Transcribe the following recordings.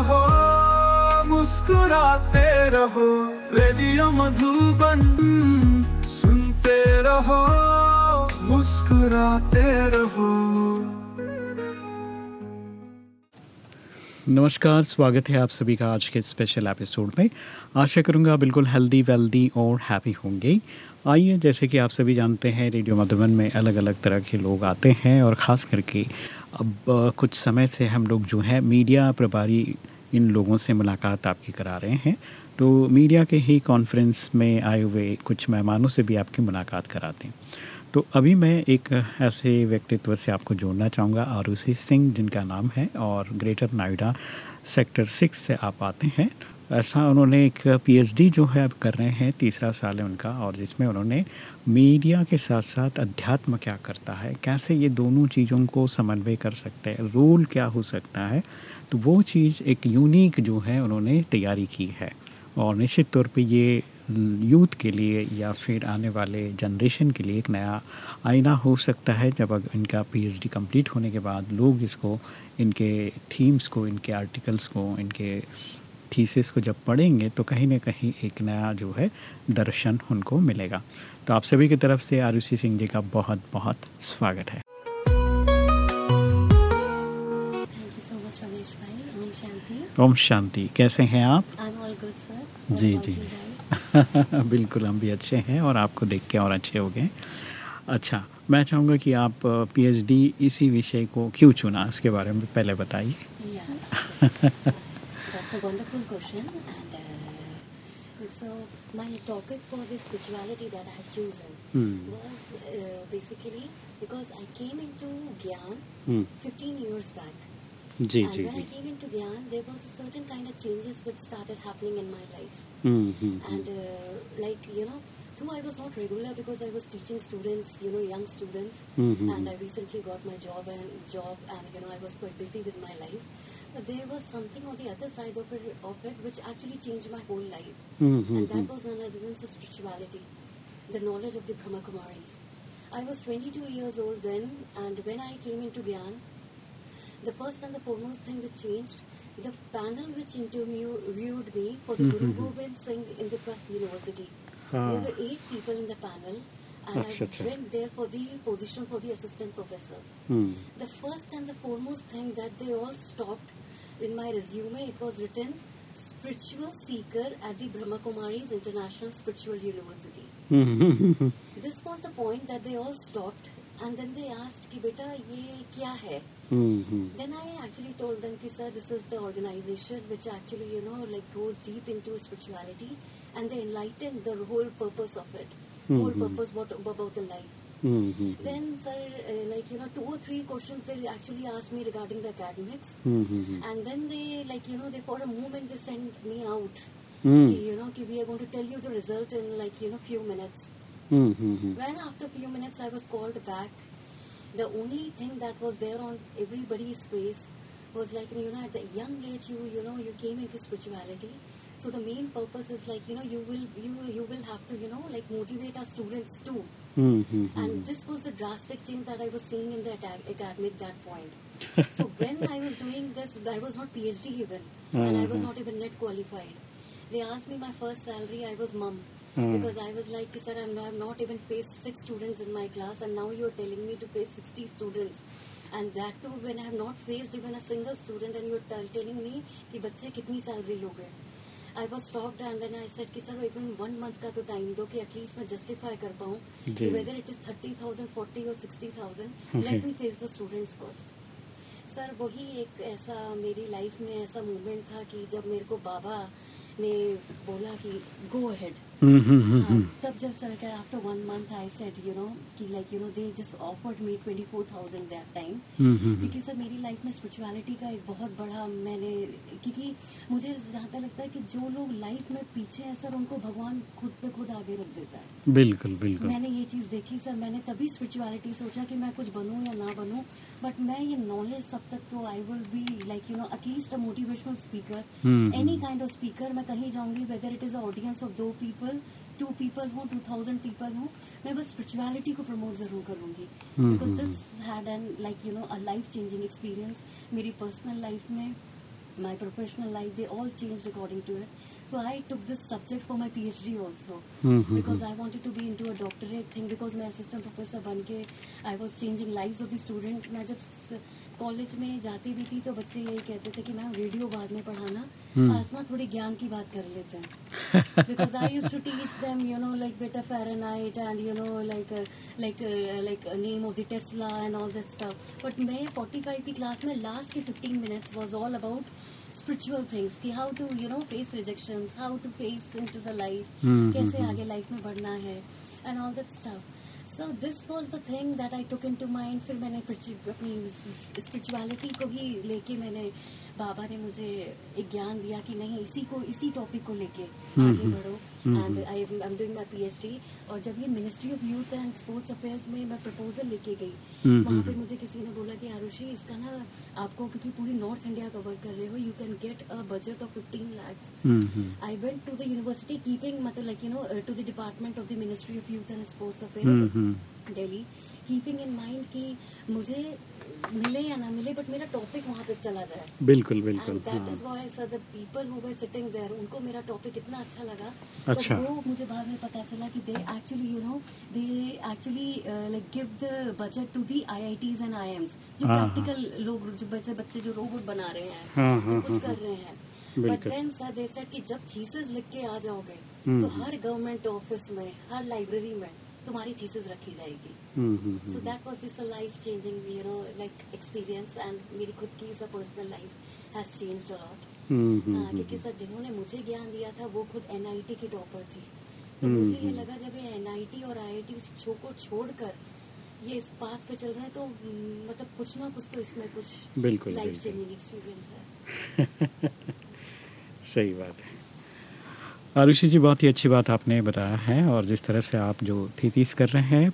रहो, मुस्कुराते रहो, रेडियो मधुबन सुनते रहो, मुस्कुराते रहो। नमस्कार, स्वागत है आप सभी का आज के स्पेशल एपिसोड में। आशा करूँगा बिल्कुल हेल्दी वेल्दी और हैप्पी होंगे। आइए, जैसे कि आप सभी जानते हैं, रेडियो मधुबन में अलग अलग तरह के लोग आते हैं और ख़ास करके अब कुछ समय से हम लोग जो है, मीडिया प्रभारी इन लोगों से मुलाकात आपकी करा रहे हैं। तो मीडिया के ही कॉन्फ्रेंस में आए हुए कुछ मेहमानों से भी आपकी मुलाकात कराते हैं। तो अभी मैं एक ऐसे व्यक्तित्व से आपको जोड़ना चाहूँगा, आरुषि सिंह, जिनका नाम है, और ग्रेटर नोएडा सेक्टर सिक्स से आप आते हैं। ऐसा उन्होंने एक पीएचडी जो है अब कर रहे हैं, तीसरा साल है उनका, और जिसमें उन्होंने मीडिया के साथ साथ अध्यात्म क्या करता है, कैसे ये दोनों चीज़ों को समन्वय कर सकते हैं, रोल क्या हो सकता है तो वो चीज़ एक यूनिक जो है उन्होंने तैयारी की है। और निश्चित तौर पे ये यूथ के लिए या फिर आने वाले जनरेशन के लिए एक नया आईना हो सकता है, जब इनका पीएचडी कंप्लीट होने के बाद लोग इसको, इनके थीम्स को, इनके आर्टिकल्स को, इनके थीसिस को जब पढ़ेंगे तो कहीं ना कहीं एक नया जो है दर्शन उनको मिलेगा। तो आप सभी की तरफ़ से आरुषि सिंह जी का बहुत बहुत स्वागत है. ओम शांति। कैसे हैं आप? Good, जी, जी। बिल्कुल हम भी अच्छे हैं और आपको देख के और अच्छे हो गए। अच्छा मैं चाहूँगा कि आप पीएचडी इसी विषय को क्यों चुना? इसके बारे में पहले बताइए। It's a wonderful question, and uh, so my topic for this spirituality that I had chosen mm. was uh, basically because I came into Gyan mm. 15 years back. And when. I came into Gyan, there was a certain kind of changes which started happening in my life. Mm-hmm. And uh, like you know, though I was not regular because I was teaching students, you know, young students, mm-hmm. and I recently got my job and job, and you know, I was quite busy with my life there was something on the other side of it, of it which actually changed my whole life. Mm-hmm. And that was none other than the spirituality, the knowledge of the Brahma Kumaris. I was 22 years old then, and when I came into Gyan, the first and the foremost thing that changed, the panel which interviewed me for the mm-hmm. Guru Gobind Singh in the Press University. Ah. There were eight people in the panel, and I went there for the position for the assistant professor. Mm. The first and the foremost thing that they all stopped in my resume, it was written spiritual seeker at the Brahma Kumaris International Spiritual University. Hmm, hmm, hmm, This was the point that they all stopped, and then they asked कि बेटा ये क्या है? हम्म, हम्म, Then I actually told them, कि sir, this is the organization which actually, you know, like goes deep into spirituality and they enlighten the whole purpose of it. Whole Mhm. purpose what, about the life. Mm-hmm. Then, sir, uh, like you know, two or three questions they actually asked me regarding the academics, mm-hmm. and then they, like you know, they for a moment they sent me out. Mm. You know, we are going to tell you the result in like you know few minutes. Mm-hmm. When after few minutes I was called back, the only thing that was there on everybody's face was like you know at the young age you you know you came into spirituality. So the main purpose is like you know you will you you will have to you know like motivate our students too. Hmm, hmm, And this was the drastic change that I was seeing in the at that point. so when I was doing this, I was not PhD even, mm-hmm. and I was Mhm. not even net qualified. They asked me my first salary, I was mum. Hmm. Because I was like, sir, I'm not, I'm not even faced six students in my class, and now you're telling me to face 60 students. And that too, when I have not faced even a single student, and you're tell telling me कि बच्चे कितनी salary लोगे I was stop and then I said कि sir even one month का तो time दो कि at least मैं जस्टिफाई कर पाऊँ वेदर इट इज़ 30000 40 और 60000 let me face the students cost sir वही एक ऐसा मेरी लाइफ में ऐसा मोमेंट था कि जब मेरे को बाबा ने बोला कि गो अहेड हम्म, हम्म। हाँ, तब जब सर का after one month I said you know कि like you know they just offered me twenty four thousand that time. क्योंकि सर मेरी लाइफ में स्पिरिचुअलिटी का एक बहुत बड़ा मैंने क्योंकि मुझे जहाँ तक लगता है कि जो लोग लाइफ में पीछे हैं सर उनको भगवान खुद पे खुद आगे रख देता है बिल्कुल बिल्कुल मैंने ये चीज़ देखी सर मैंने तभी स्पिरिचुअलिटी सोचा कि मैं कुछ बनूं या ना बनूं बट मैं ये नॉलेज सब तक तो I will be like you know at least a motivational speaker any. Kind of speaker मैं कहीं जाऊँगी whether it is audience of दो पीपल पीपल टू पीपल हो टू थाउज़ेंड पीपल हो मैं बस स्पिरिचुअलिटी को प्रमोट ज़रूर करूँगी। Because this had an like you know a life changing experience मेरी पर्सनल लाइफ में my professional life they all change according to it so I took this subject for my PhD also because I wanted to be into a doctorate thing because मैं assistant professor बन I was changing life of the students मैं जब college में जाती भी थी तो बच्चे यही कहते थे कि मैम रेडियो बाद में पढ़ाना। हम्म। आसना थोड़ी ज्ञान की बात कर लेते हैं। Because I use to teach them you know like better Fahrenheit and you know like like like name of the Tesla and all that stuff but मैं फोर्टी फाइव की क्लास में लास्ट के fifteen minutes was all about spiritual things कि how to you know face rejection how to face in the life कैसे हम्म, हम्म। आगे life में बढ़ना है and all that stuff so this was the thing that I took in to mind फिर मैंने अपनी spirituality को ही लेके मैंने बाबा ने मुझे एक ज्ञान दिया कि नहीं इसी को इसी टॉपिक को लेके हम्म, आगे हम्म, बढ़ो। And I am doing my PhD और जब ये Ministry of Youth and Sports Affairs में मैं प्रपोजल लेके गई हम्म, वहाँ पे। मुझे किसी ने बोला कि आरुषि इसका ना आपको क्योंकि पूरी नॉर्थ इंडिया कवर कर रहे हो you can get a budget of 15 lakhs. Hmm, hmm, I went to the university keeping मतलब like you know uh, to the department of the Ministry of Youth and Sports hmm, Affairs in mind कि मुझे मिले या ना मिले but मेरा topic वहाँ पे चला जाए बिल्कुल बिल्कुल दैट हाँ is why sir the people who were sitting there उनको मेरा टॉपिक इतना अच्छा लगा अच्छा। वो मुझे बाद में पता चला कि they actually you know they actually like give the budget to the IITs and IIMs जो हाँ, हाँ। प्रैक्टिकल लोग जो वैसे बच्चे जो रोबोट बना रहे हैं हाँ, जो हाँ, कुछ हाँ, कर रहे हैं but. Then sir they said कि जब थीसिस लिख के आ जाओगे हम्म, तो हम्म। हर गवर्नमेंट ऑफ़िस में हर लाइब्रेरी में तुम्हारी थीसिस रखी जाएगी। So that was this a life changing you know like experience and मेरी खुद की सा personal life has changed a lot क्योंकि हम्म, सर जिन्होंने मुझे ज्ञान दिया था वो खुद एनआईटी की टॉपर थी। तो हम्म, मुझे ये हम्म। लगा जब ये एनआईटी और आईआईटी शो को छोड़कर ये इस पाथ पे चल रहे हैं तो मतलब कुछ ना कुछ तो इसमें कुछ बिल्कुल, लाइफ चेंजिंग एक्सपीरियंस है। सही बात है। आरुषि जी, बहुत ही अच्छी बात आपने बताया है और जिस तरह से आप जो थीतीस कर रहे हैं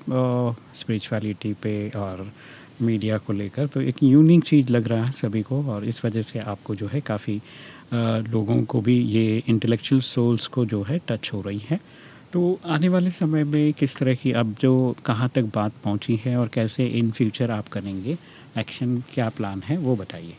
स्पिरिचुअलिटी पे और मीडिया को लेकर तो एक यूनिक चीज़ लग रहा है सभी को और इस वजह से आपको जो है काफ़ी लोगों को भी ये इंटेलेक्चुअल सोल्स को जो है टच हो रही है। तो आने वाले समय में किस तरह की, अब जो कहाँ तक बात पहुँची है और कैसे इन फ्यूचर आप करेंगे एक्शन क्या प्लान है वो बताइए।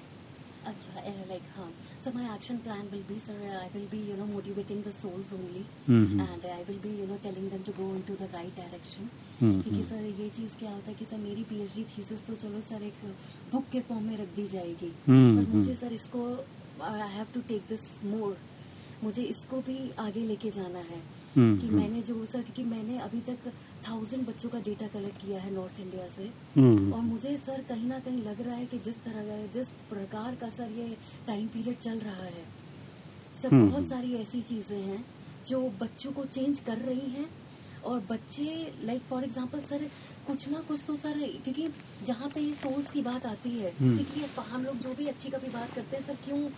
So my action plan will be sir i will be you know motivating the souls only mm-hmm. and i will be you know telling them to go into the right direction हम्म, क्योंकि हम्म। Sir ये चीज़ क्या होता है कि sir मेरी PhD thesis तो चलो sir एक बुक के फॉर्म में रख दी जाएगी हम्म, पर मुझे हम्म। सर इसको I have to take this more मुझे इसको भी आगे लेके जाना है हम्म, कि हम्म। मैंने जो सर क्योंकि मैंने अभी तक थाउज़ेंड बच्चों का डेटा कलेक्ट किया है नॉर्थ इंडिया से हम्म, और मुझे सर कहीं ना कहीं लग रहा है कि जिस तरह का जिस प्रकार का सर ये टाइम पीरियड चल रहा है सर हम्म, बहुत हम्म। सारी ऐसी चीज़ें हैं जो बच्चों को चेंज कर रही हैं और बच्चे लाइक फॉर एग्जांपल सर कुछ ना कुछ तो सर क्योंकि जहाँ पे ये सोल्स की बात आती है हम्म। क्योंकि ये हम लोग जो भी अच्छी कभी बात करते हैं सर क्यों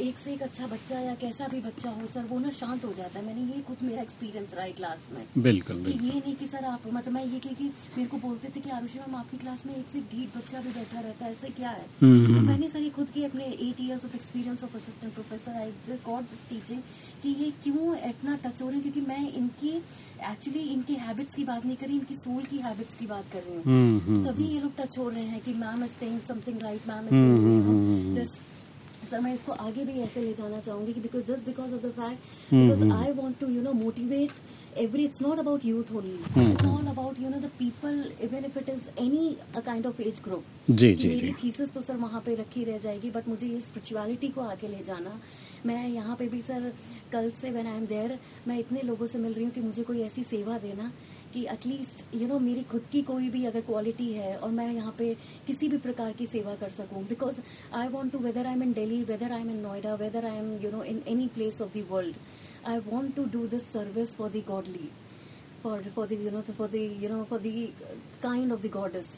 एक से एक अच्छा बच्चा या कैसा भी बच्चा हो सर वो ना शांत हो जाता है। मैंने ये खुद मेरा एक्सपीरियंस रहा है क्लास में बिल्कुल कि ये नहीं कि सर आप मतलब मैं ये कि, कि मेरे को बोलते थे कि आरुषि मैम आपकी क्लास में एक से ढीठ बच्चा भी बैठा रहता है ऐसा क्या है? हम्म, तो हम्म। मैंने सर ये खुद की अपने eight years of experience of assistant professor I got this teaching कि ये क्यों इतना टच हो रहे हैं? क्योंकि मैं इनकी एक्चुअली इनकी हैबिट्स की बात नहीं कर इनकी सोल की हैबिट्स की बात कर रही हूँ। हम्म, हम्म, तभी ये लोग टच हो रहे हैं कि ma'am is saying something right ma'am is. This sir मैं इसको आगे भी ऐसे ले जाना चाहूँगी कि because just because of the fact because. I want to you know motivate every it's not about youth only hmm, it's hmm. all about you know the people even if it is any a kind of age group जी जी मेरी thesis तो sir वहाँ पे रखी रह जाएगी but मुझे ये स्पिरिचुअलिटी को आगे ले जाना मैं यहाँ पे भी सर कल से व्हेन आई एम देयर मैं इतने लोगों से मिल रही हूँ कि मुझे कोई ऐसी सेवा देना कि एटलीस्ट यू नो मेरी खुद की कोई भी अगर क्वालिटी है और मैं यहाँ पे किसी भी प्रकार की सेवा कर सकूँ because I want to whether I am in Delhi whether I am in Noida whether I am you know in any place of the world I want to do this service for the godly, for for the you know for the you know for the kind of the goddess.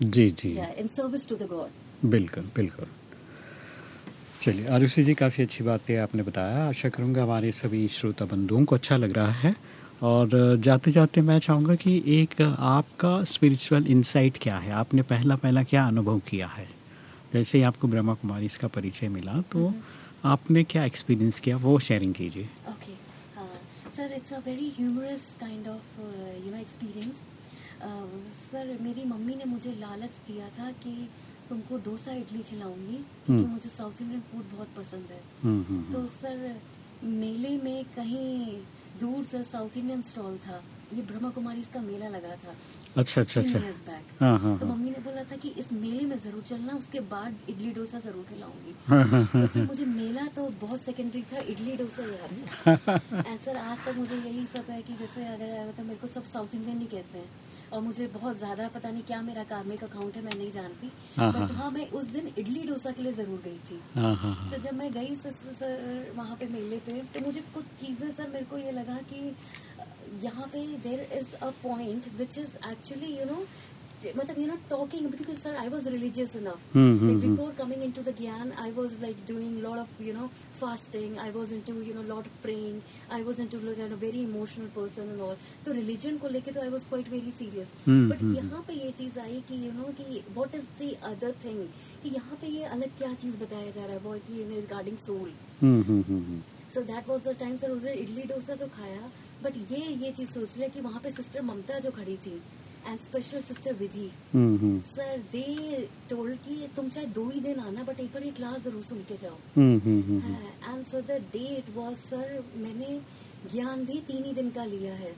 जी जी Yeah, in service to the God. बिल्कुल बिल्कुल चलिए आरुषि जी काफ़ी अच्छी बातें आपने बताया आशा करूँगा हमारे सभी श्रोता बंधुओं को अच्छा लग रहा है और जाते जाते मैं चाहूँगा कि एक आपका स्पिरिचुअल इंसाइट क्या है आपने पहला पहला क्या अनुभव किया है जैसे ही आपको ब्रह्मा कुमारी इसका परिचय मिला तो आपने क्या एक्सपीरियंस किया वो शेयरिंग कीजिए it's a very humorous kind of uh, you know experience. Uh, sir मेरी मम्मी ने मुझे लालच दिया था कि तुमको डोसा इडली खिलाऊँगी क्योंकि हम्म। मुझे साउथ इंडियन फ़ूड बहुत पसंद है हम्म, हम्म, तो। सर मेले में कहीं दूर से साउथ इंडियन स्टॉल था। ये ब्रह्मा कुमारी इसका मेला लगा था। अच्छा अच्छा अच्छा। हाँ हाँ तो हाँ। मम्मी ने बोला था कि इस मेले में ज़रूर चलना उसके बाद इडली डोसा ज़रूर खिलाऊँगी। हाँ, हाँ, हाँ, तो सर मुझे मेला तो बहुत सेकेंडरी था इडली डोसा याद है। एंड सर आज तक मुझे यही सब है कि जैसे अगर अगर तो मेरे को सब साउथ इंडियन ही कहते हैं। और मुझे बहुत ज़्यादा पता नहीं क्या मेरा कार्मिक अकाउंट है मैं नहीं जानती। हाँ, बट हाँ। हाँ मैं उस दिन इडली डोसा के लिए ज़रूर गई थी। हाँ हाँ हाँ। तो जब मैं गई सर, सर, सर वहाँ पे मेले पे तो मुझे कुछ चीज़ें सर मेरे को ये लगा कि यहाँ पे there is a point which is actually you know मतलब you know talking because sir I was religious enough like before coming into the gyan I was like doing lot of you know fasting I was into you know lot of praying I was into like a very emotional person and all तो religion को लेके तो I was quite very serious but यहाँ पे ये चीज़ आई कि you know कि what is the other thing कि यहाँ पे ये अलग क्या चीज़ बताया जा रहा है? बॉय की regarding soul so that was the time sir उसने इडली डोसा तो खाया. बट ये ये चीज़ सोच लिया कि वहाँ पे सिस्टर ममता जो खड़ी थी टोल्ड कि तुम चाहे दो ही दिन आना बट एक बार ये क्लास ज़रूर सुन के जाओ। एंड सर द सर मैंने ज्ञान भी तीन ही दिन का लिया है।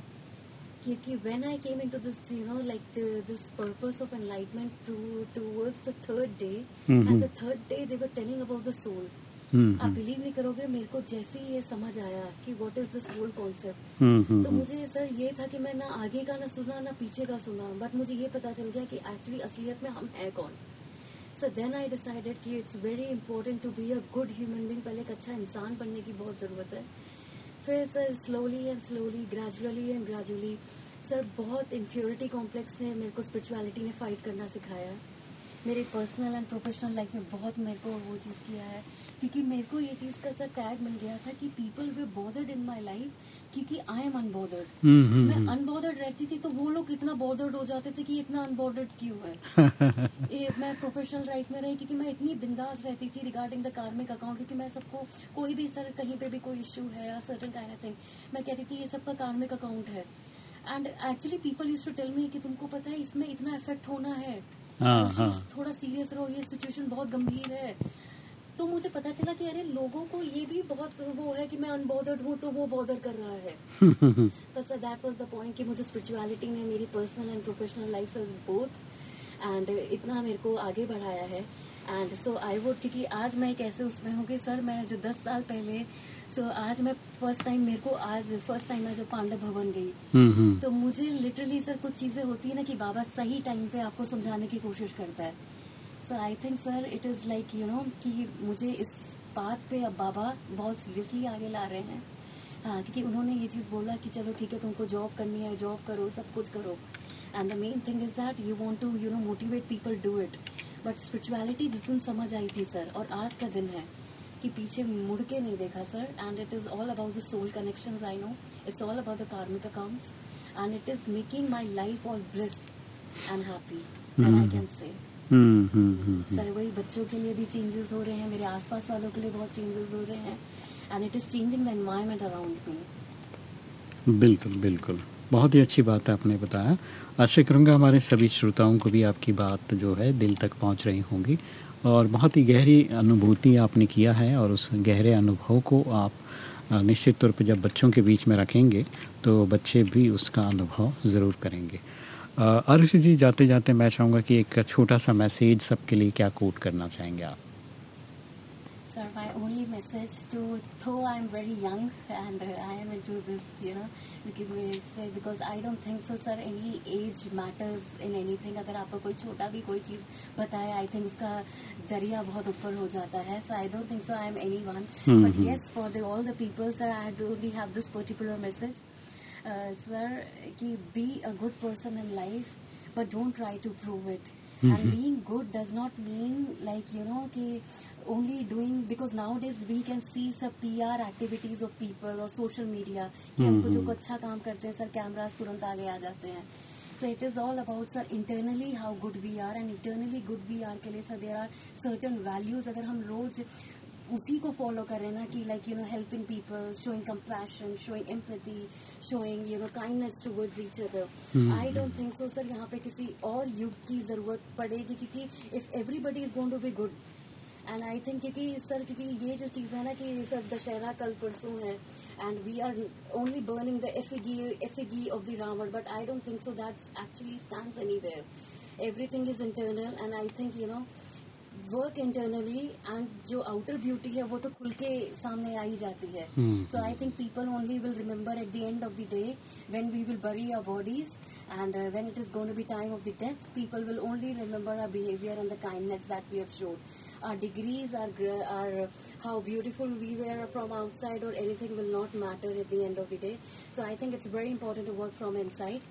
क्योंकि when I came into this you know like this purpose of enlightenment to towards third day and third day they telling about the soul आप हम्म, बिलीव नहीं करोगे मेरे को जैसे ही ये समझ आया कि what is this whole concept hmm, hmm, तो हम्म। मुझे सर ये था कि मैं ना आगे का ना सुना ना पीछे का सुना बट मुझे ये पता चल गया कि एक्चुअली असलियत में हम है कौन। सर देन आई डिसाइडेड कि it's very important to be a good human being पहले एक अच्छा इंसान बनने की बहुत ज़रूरत है। फिर sir slowly and slowly gradually and gradually sir बहुत इम्प्योरिटी कॉम्प्लेक्स ने मेरे को स्पिरिचुअलिटी ने फाइट करना सिखाया। मेरे पर्सनल एंड प्रोफेशनल लाइफ में बहुत मेरे को वो चीज़ किया है। क्योंकि मेरे को ये चीज़ का सर टैग मिल गया था कि people were bothered in my life क्योंकि आई एम अनबॉदर्ड हम्म, हम्म, मैं हम्म। अनबॉर्डर्ड रहती थी तो वो लोग इतना बॉर्डर्ड हो जाते थे कि इतना अनबॉर्डर्ड क्यों है? ये मैं प्रोफेशनल लाइफ में रही क्योंकि मैं इतनी बिंदास रहती थी रिगार्डिंग द कार्मिक अकाउंट क्योंकि मैं सबको कोई भी सर कहीं पे भी कोई इश्यू है या सर्टन काइंड ऑफ़ थिंग मैं कहती थी ये सबका कार्मिक अकाउंट है। And actually people use to tell me कि तुमको पता है इसमें इतना इफ़ेक्ट होना है। हाँ, हाँ। थोड़ा सीरियस रहो ये सिचुएशन बहुत गंभीर है। तो मुझे पता चला कि अरे लोगों को ये भी बहुत वो है कि मैं अनबॉर्डर्ड हूँ तो वो बॉदर कर रहा है। तो sir that was the point कि मुझे स्पिरिचुअलिटी ने मेरी पर्सनल एंड प्रोफेशनल लाइफ से बोथ एंड इतना मेरे को आगे बढ़ाया है। एंड सो आई वुड क्योंकि आज मैं एक ऐसे उसमें हूँ कि सर मैं जो दस साल पहले सो so, आज मैं फ़र्स्ट टाइम मेरे को आज फ़र्स्ट टाइम मैं जब पांडव भवन गई। हम्म, हम्म। तो मुझे लिटरली सर कुछ चीज़ें होती है ना कि बाबा सही टाइम पे आपको समझाने की कोशिश करता है। So I think sir it is like you know कि मुझे इस बात पे अब बाबा बहुत सीरियसली आगे ला रहे हैं। हाँ क्योंकि उन्होंने ये चीज़ बोला कि चलो ठीक है तुमको जॉब करनी है जॉब करो सब कुछ करो। And the main thing is that you want to you know motivate people do it but spirituality जिस दिन समझ आई थी सर और आज का दिन है कि पीछे मुड़ के नहीं देखा sir and it is all about the soul connections I know it's all about the karmic accounts and it is making my life all bliss and happy I can say hmm, hmm, hmm. Sir वही बच्चों के लिए भी changes हो रहे हैं मेरे आसपास वालों के लिए बहुत चेंजेस हो रहे हैं and it is changing the environment around me बिल्कुल बिल्कुल। बहुत ही अच्छी बात आपने बताया। आशा करूँगा हमारे सभी श्रोताओं को भी आपकी बात जो है दिल तक पहुँच रही होंगी और बहुत ही गहरी अनुभूति आपने किया है और उस गहरे अनुभव को आप निश्चित तौर पर जब बच्चों के बीच में रखेंगे तो बच्चे भी उसका अनुभव ज़रूर करेंगे। अ, आरुषि जी जाते जाते मैं चाहूँगा कि एक छोटा सा मैसेज सबके लिए क्या कोट करना चाहेंगे आप Sir, my only message to, though I'm very young and uh, I am into this, you know, give me say because I don't think so, sir. Any age matters in anything. अगर आपको कोई छोटा भी कोई चीज़ बताए, I think उसका दरिया बहुत ऊपर हो जाता है. So I don't think so. I am anyone. Mm-hmm. But hmm. yes, for the, all the people, sir, I do only have this particular message, sir कि be a good person in life but don't try to prove it and being good does not mean like you know कि only doing because nowadays we can see सब P R activities of people और social media कि हमको जो अच्छा काम करते हैं सर कैमराज तुरंत आगे आ जाते हैं so it is all about sir internally how good we are and internally good we are के लिए sir there are certain values अगर हम रोज उसी को फॉलो कर ना कि like you know helping people showing compassion showing empathy showing you know kindness towards each other I don't think so sir यहाँ पे किसी और युग की ज़रूरत पड़ेगी क्योंकि if everybody is going to be good and I think क्योंकि सर क्योंकि ये जो चीज़ है ना कि सर दशहरा कल परसों है and we are only burning the effigy effigy of the Ravan but I don't think so that actually stands anywhere everything is internal and I think you know work internally and जो outer beauty है वो तो खुल के सामने आ ही जाती है Hmm. So I think people only will remember at the end of the day when we will bury our bodies and uh, when it is going to be time of the death people will only remember our behavior and the kindness that we have showed our degrees our, gr- our how beautiful we were from outside or anything will not matter at the end of the day so i think it's very important to work from inside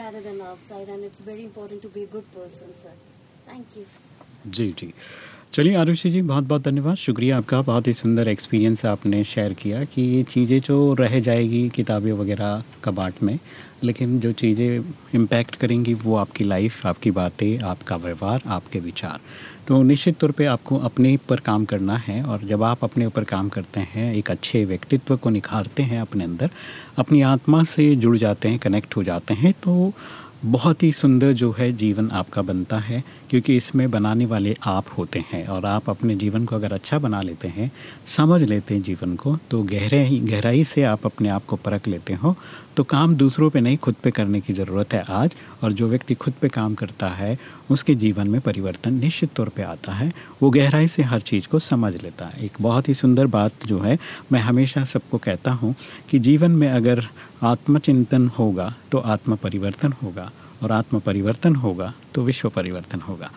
rather than outside and it's very important to be a good person sir thank you जी जी। चलिए, आरुषि जी, बहुत बहुत धन्यवाद। शुक्रिया आपका, बहुत ही सुंदर एक्सपीरियंस आपने शेयर किया कि ये चीज़ें जो रह जाएगी किताबें वगैरह कबाट में, लेकिन जो चीज़ें इम्पैक्ट करेंगी वो आपकी लाइफ आपकी बातें, आपका व्यवहार, आपके विचार। तो निश्चित तौर पे आपको अपने पर काम करना है और जब आप अपने ऊपर काम करते हैं, एक अच्छे व्यक्तित्व को निखारते हैं अपने अंदर, अपनी आत्मा से जुड़ जाते हैं कनेक्ट हो जाते हैं तो बहुत ही सुंदर जो है जीवन आपका बनता है, क्योंकि इसमें बनाने वाले आप होते हैं और आप अपने जीवन को अगर अच्छा बना लेते हैं, समझ लेते हैं जीवन को तो गहरे गहराई से आप अपने आप को परख लेते हो तो काम दूसरों पे नहीं, खुद पे करने की ज़रूरत है आज, और जो व्यक्ति खुद पे काम करता है, उसके जीवन में परिवर्तन निश्चित तौर पे आता है। वो गहराई से हर चीज़ को समझ लेता है। एक बहुत ही सुंदर बात जो है, मैं हमेशा सबको कहता हूँ कि जीवन में अगर आत्मचिंतन होगा तो आत्म परिवर्तन होगा, और आत्म परिवर्तन होगा तो विश्व परिवर्तन होगा।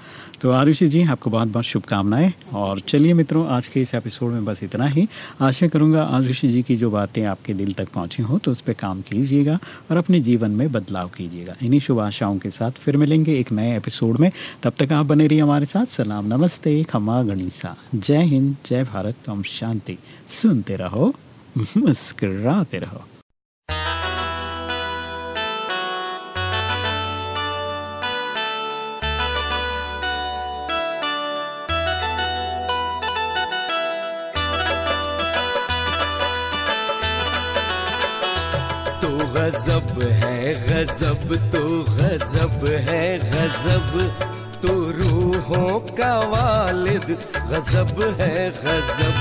तो आरुषि जी, आपको बहुत बहुत शुभकामनाएँ। और चलिए मित्रों, आज के इस एपिसोड में बस इतना ही। आशा करूँगा आरुषि जी की जो बातें आपके दिल तक पहुँची हों तो उस पर काम कीजिएगा और अपने जीवन में बदलाव कीजिएगा। इन्हीं शुभ आशाओं के साथ फिर मिलेंगे एक नए एपिसोड में। तब तक आप बने रहिए हमारे साथ। सलाम, नमस्ते खमा गणिसा। जय हिंद, जय भारत। ओम शांति सुनते रहो, मुस्कराते रहो। गजब है, गजब तो गजब है, गजब तो रूहों का वालिद। गजब है, गजब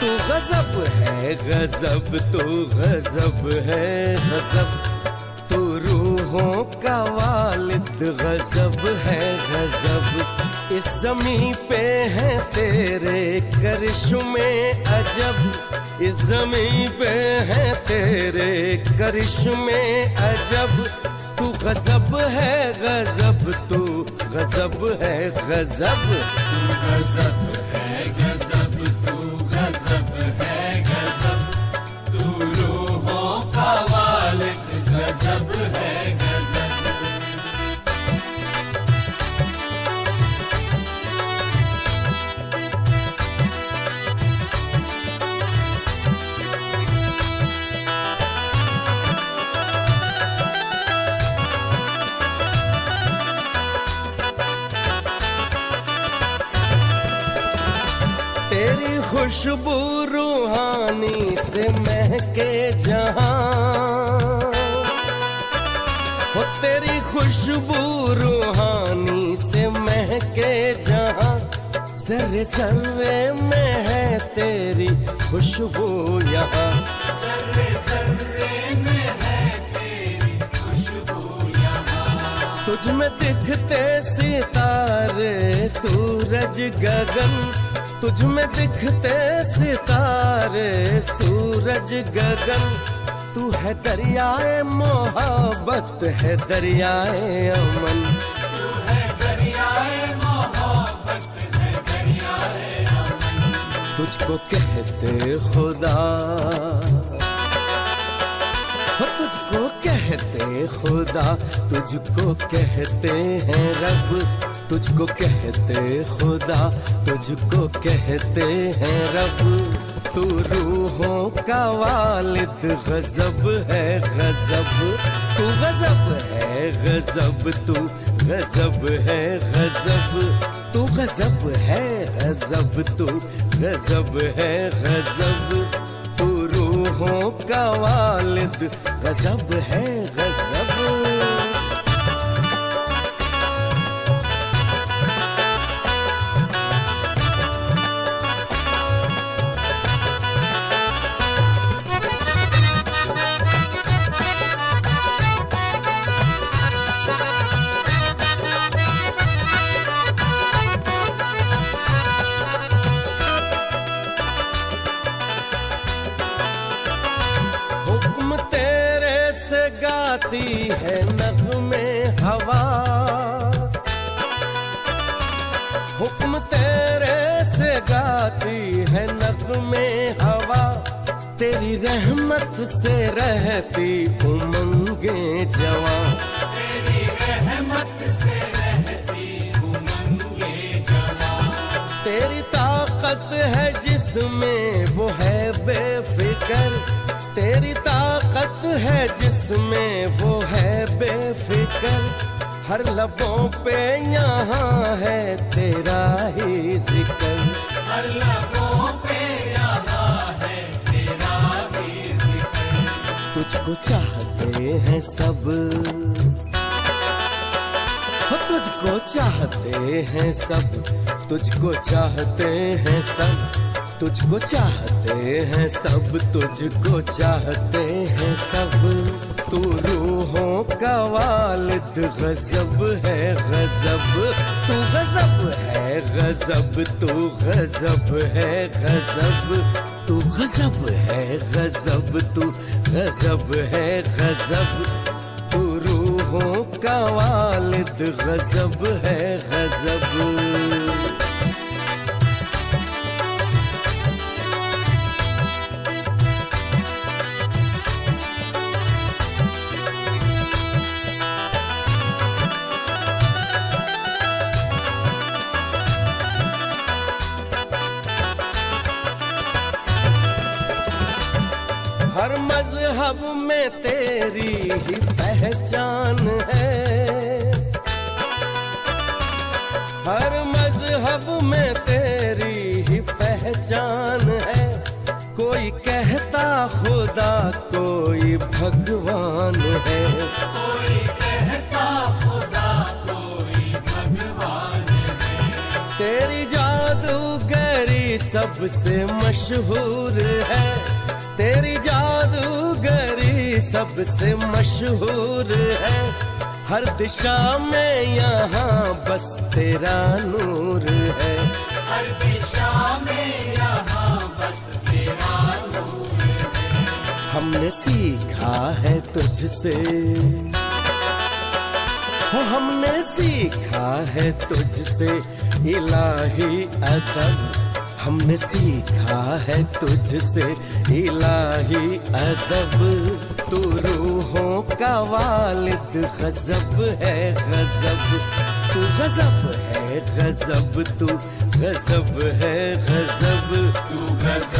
तो गजब है, गजब तो गजब है, गजब तो रूहों का वालिद। गजब है, गजब इस जमी पे है तेरे करिश्मे अजब। इस जमी पे है तेरे करिश्मे अजब। तू गजब है, गजब तू गजब है, गजब। तू गजब है। खुशबू रूहानी से महके जहाँ। हो तेरी खुशबू रूहानी से महके जहाँ। सर्रे सर्वे में है तेरी खुशबू यहाँ सर्रे में है तेरी खुशबू यहाँ। तुझ में दिखते सितारे, सूरज गगन तुझ में दिखते सितारे, सूरज गगन। तू है दरियाए, मोहब्बत है दरियाए अमन। तुझको कहते खुदा। तुझको कहते खुदा, तुझको कहते हैं रब। तुझको कहते खुदा, तुझको कहते हैं रब। तू रूहों का वालिद, गजब है गजब। तू गजब है गजब, तू गजब है गजब। तू गजब है गजब, तू गजब है गजब। तू रूहों का वालिद, गजब है गजब। नगमे हवा तेरी रहमत से रहती, उमंगे जवा। तेरी ताकत है जिसमें वो है बेफिकर। तेरी ताकत है जिसमें वो है बेफिकर। हर लबों पे यहाँ है तेरा ही ज़िक्र। हर लबों तुझको चाहते हैं सब। तुझको चाहते हैं सब। तुझको चाहते हैं सब। तुझको चाहते हैं सब। तुझको चाहते हैं सब। तू रूहों का वालिद, गजब है, गजब। तू गजब है, गजब। तू गजब है, गजब। तू गजब है, गजब। तू गजब है गजब तू रूहों का वालिद गजब है गजब। हर मज़हब में तेरी ही पहचान है। हर मज़हब में तेरी ही पहचान है। कोई कहता खुदा कोई भगवान है। कोई कहता खुदा कोई भगवान है। तेरी जादूगरी सबसे मशहूर है। तेरी जादूगरी सबसे मशहूर है। हर दिशा में यहाँ बस तेरा नूर है। हर दिशा में यहाँ बस तेरा नूर है। हमने सीखा है तुझसे। हो हमने सीखा है तुझसे। इलाही अदब हमने सीखा है तुझसे इलाही अदब। तू रूहों का वालिद, गजब है गजब। तू गजब है गजब, तू गजब है गजब। तू गजब